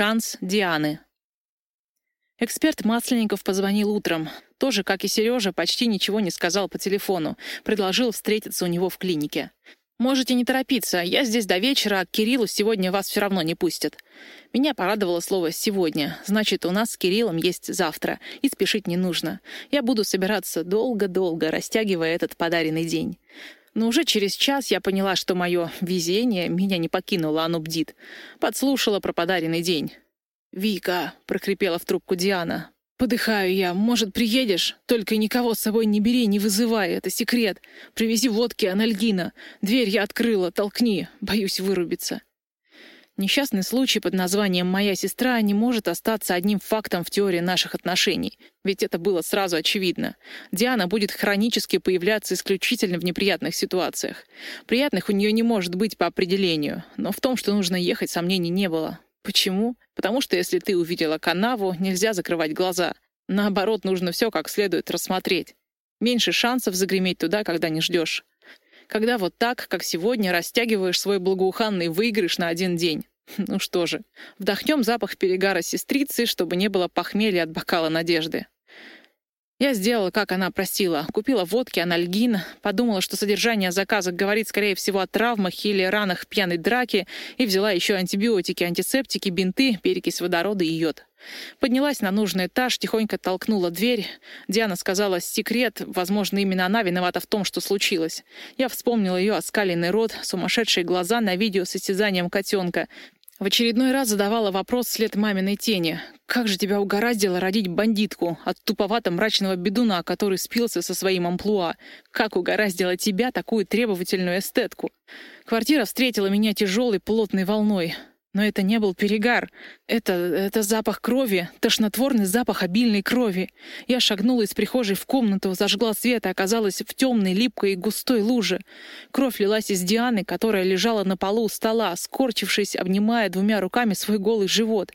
шанс Дианы. Эксперт Масленников позвонил утром. Тоже, как и Сережа, почти ничего не сказал по телефону. Предложил встретиться у него в клинике. «Можете не торопиться. Я здесь до вечера, а к Кириллу сегодня вас все равно не пустят». Меня порадовало слово «сегодня». Значит, у нас с Кириллом есть завтра, и спешить не нужно. Я буду собираться долго-долго, растягивая этот подаренный день. Но уже через час я поняла, что мое везение меня не покинуло, оно бдит. Подслушала про подаренный день. «Вика», — прокрепела в трубку Диана, «Подыхаю я. Может, приедешь? Только никого с собой не бери, не вызывай. Это секрет. Привези водки, анальгина. Дверь я открыла. Толкни. Боюсь вырубиться». Несчастный случай под названием «Моя сестра» не может остаться одним фактом в теории наших отношений. Ведь это было сразу очевидно. Диана будет хронически появляться исключительно в неприятных ситуациях. Приятных у нее не может быть по определению. Но в том, что нужно ехать, сомнений не было. Почему? Потому что если ты увидела канаву, нельзя закрывать глаза. Наоборот, нужно все как следует рассмотреть. Меньше шансов загреметь туда, когда не ждешь. Когда вот так, как сегодня, растягиваешь свой благоуханный выигрыш на один день. Ну что же, вдохнем запах перегара сестрицы, чтобы не было похмелья от бокала надежды. Я сделала, как она просила. Купила водки, анальгин. Подумала, что содержание заказа говорит, скорее всего, о травмах или ранах пьяной драки, и взяла еще антибиотики, антисептики, бинты, перекись водорода и йод. Поднялась на нужный этаж, тихонько толкнула дверь. Диана сказала «секрет», возможно, именно она виновата в том, что случилось. Я вспомнила ее оскаленный рот, сумасшедшие глаза на видео с истязанием котенка, в очередной раз задавала вопрос вслед маминой тени. «Как же тебя угораздило родить бандитку от туповато-мрачного бедуна, который спился со своим амплуа? Как угораздило тебя такую требовательную эстетку?» Квартира встретила меня тяжелой плотной волной. Но это не был перегар. Это... это запах крови, тошнотворный запах обильной крови. Я шагнула из прихожей в комнату, зажгла свет и оказалась в темной, липкой и густой луже. Кровь лилась из Дианы, которая лежала на полу у стола, скорчившись, обнимая двумя руками свой голый живот.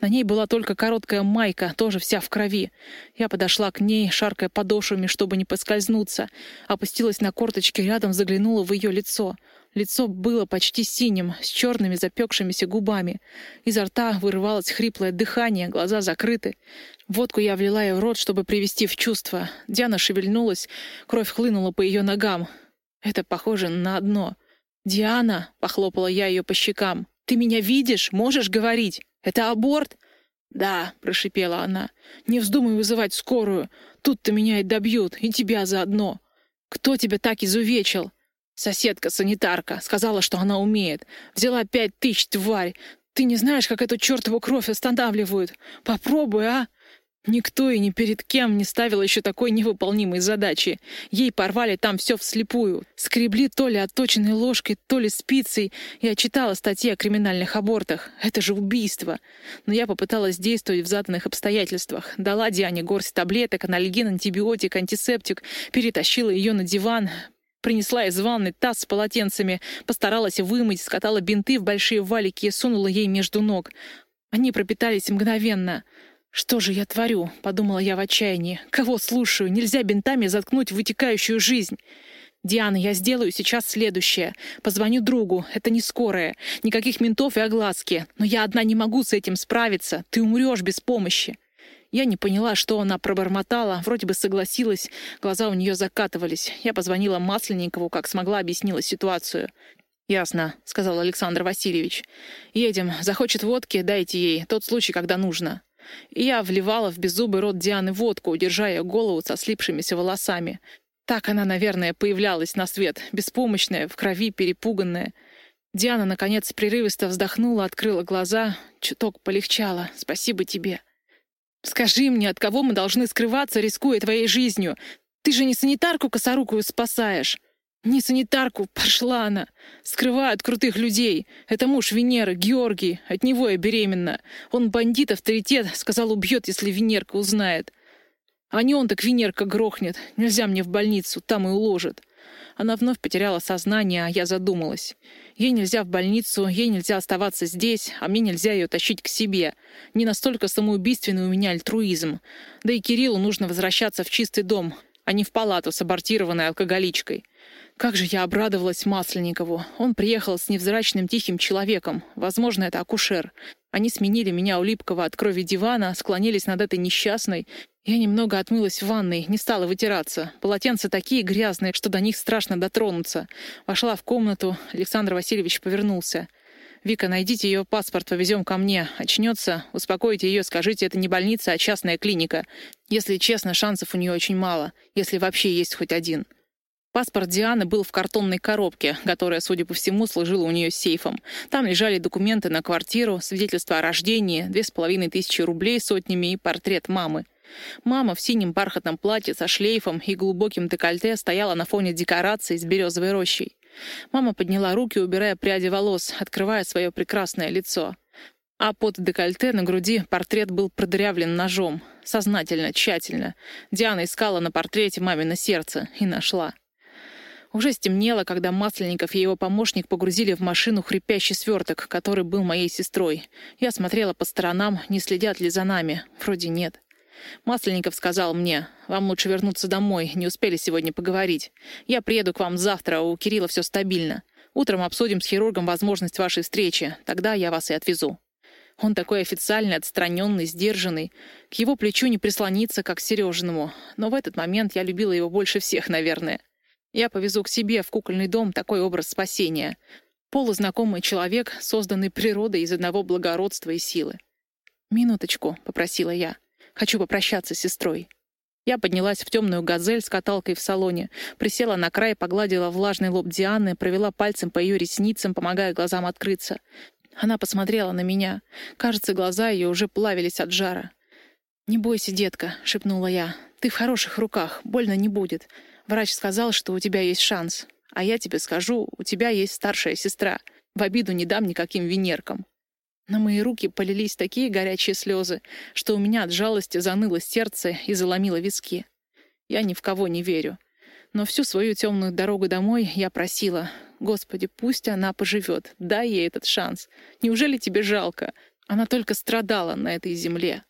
На ней была только короткая майка, тоже вся в крови. Я подошла к ней, шаркая подошвами, чтобы не поскользнуться. Опустилась на корточки рядом, заглянула в ее лицо — Лицо было почти синим, с черными запекшимися губами. Изо рта вырывалось хриплое дыхание, глаза закрыты. Водку я влила ей в рот, чтобы привести в чувство. Диана шевельнулась, кровь хлынула по ее ногам. Это похоже на одно. «Диана!» — похлопала я ее по щекам. «Ты меня видишь? Можешь говорить? Это аборт?» «Да», — прошипела она. «Не вздумай вызывать скорую. Тут-то меня и добьют, и тебя заодно. Кто тебя так изувечил?» Соседка-санитарка сказала, что она умеет. Взяла пять тысяч, тварь. Ты не знаешь, как эту чертову кровь останавливают? Попробуй, а? Никто и ни перед кем не ставил еще такой невыполнимой задачи. Ей порвали там все вслепую. Скребли то ли отточенной ложкой, то ли спицей. Я читала статьи о криминальных абортах. Это же убийство. Но я попыталась действовать в заданных обстоятельствах. Дала Диане горсть таблеток, анальгин, антибиотик, антисептик. Перетащила ее на диван. Принесла из ванны таз с полотенцами, постаралась вымыть, скатала бинты в большие валики и сунула ей между ног. Они пропитались мгновенно. «Что же я творю?» — подумала я в отчаянии. «Кого слушаю? Нельзя бинтами заткнуть вытекающую жизнь». «Диана, я сделаю сейчас следующее. Позвоню другу. Это не скорая. Никаких ментов и огласки. Но я одна не могу с этим справиться. Ты умрешь без помощи». Я не поняла, что она пробормотала, вроде бы согласилась, глаза у нее закатывались. Я позвонила Масленникову, как смогла, объяснила ситуацию. «Ясно», — сказал Александр Васильевич. «Едем. Захочет водки, дайте ей. Тот случай, когда нужно». И я вливала в беззубый рот Дианы водку, держа ее голову со слипшимися волосами. Так она, наверное, появлялась на свет, беспомощная, в крови, перепуганная. Диана, наконец, прерывисто вздохнула, открыла глаза. Чуток полегчало. «Спасибо тебе». Скажи мне, от кого мы должны скрываться, рискуя твоей жизнью? Ты же не санитарку косорукую спасаешь. Не санитарку, пошла она. Скрывают крутых людей. Это муж Венеры, Георгий. От него я беременна. Он бандит, авторитет. Сказал, убьет, если Венерка узнает. А не он так Венерка грохнет. Нельзя мне в больницу, там и уложат. Она вновь потеряла сознание, а я задумалась. Ей нельзя в больницу, ей нельзя оставаться здесь, а мне нельзя ее тащить к себе. Не настолько самоубийственный у меня альтруизм. Да и Кириллу нужно возвращаться в чистый дом, а не в палату с абортированной алкоголичкой. Как же я обрадовалась Масленникову. Он приехал с невзрачным тихим человеком. Возможно, это акушер. Они сменили меня у липкого от крови дивана, склонились над этой несчастной. Я немного отмылась в ванной, не стала вытираться. Полотенца такие грязные, что до них страшно дотронуться. Вошла в комнату, Александр Васильевич повернулся. «Вика, найдите ее паспорт, повезем ко мне. Очнется, успокойте ее, скажите, это не больница, а частная клиника. Если честно, шансов у нее очень мало, если вообще есть хоть один». Паспорт Дианы был в картонной коробке, которая, судя по всему, служила у нее сейфом. Там лежали документы на квартиру, свидетельство о рождении, две с половиной тысячи рублей сотнями и портрет мамы. Мама в синем бархатном платье со шлейфом и глубоким декольте стояла на фоне декораций с березовой рощей. Мама подняла руки, убирая пряди волос, открывая свое прекрасное лицо. А под декольте на груди портрет был продырявлен ножом. Сознательно, тщательно. Диана искала на портрете мамино сердце и нашла. Уже стемнело, когда Масленников и его помощник погрузили в машину хрипящий сверток, который был моей сестрой. Я смотрела по сторонам, не следят ли за нами. Вроде нет. Масленников сказал мне, «Вам лучше вернуться домой, не успели сегодня поговорить. Я приеду к вам завтра, у Кирилла все стабильно. Утром обсудим с хирургом возможность вашей встречи, тогда я вас и отвезу». Он такой официальный, отстраненный, сдержанный. К его плечу не прислониться, как к Сережиному. Но в этот момент я любила его больше всех, наверное. Я повезу к себе в кукольный дом такой образ спасения. Полузнакомый человек, созданный природой из одного благородства и силы. «Минуточку», — попросила я. «Хочу попрощаться с сестрой». Я поднялась в темную газель с каталкой в салоне, присела на край, погладила влажный лоб Дианы, провела пальцем по ее ресницам, помогая глазам открыться. Она посмотрела на меня. Кажется, глаза ее уже плавились от жара. «Не бойся, детка», — шепнула я. «Ты в хороших руках, больно не будет. Врач сказал, что у тебя есть шанс. А я тебе скажу, у тебя есть старшая сестра. В обиду не дам никаким венеркам. На мои руки полились такие горячие слезы, что у меня от жалости заныло сердце и заломило виски. Я ни в кого не верю. Но всю свою темную дорогу домой я просила, «Господи, пусть она поживет, дай ей этот шанс. Неужели тебе жалко? Она только страдала на этой земле».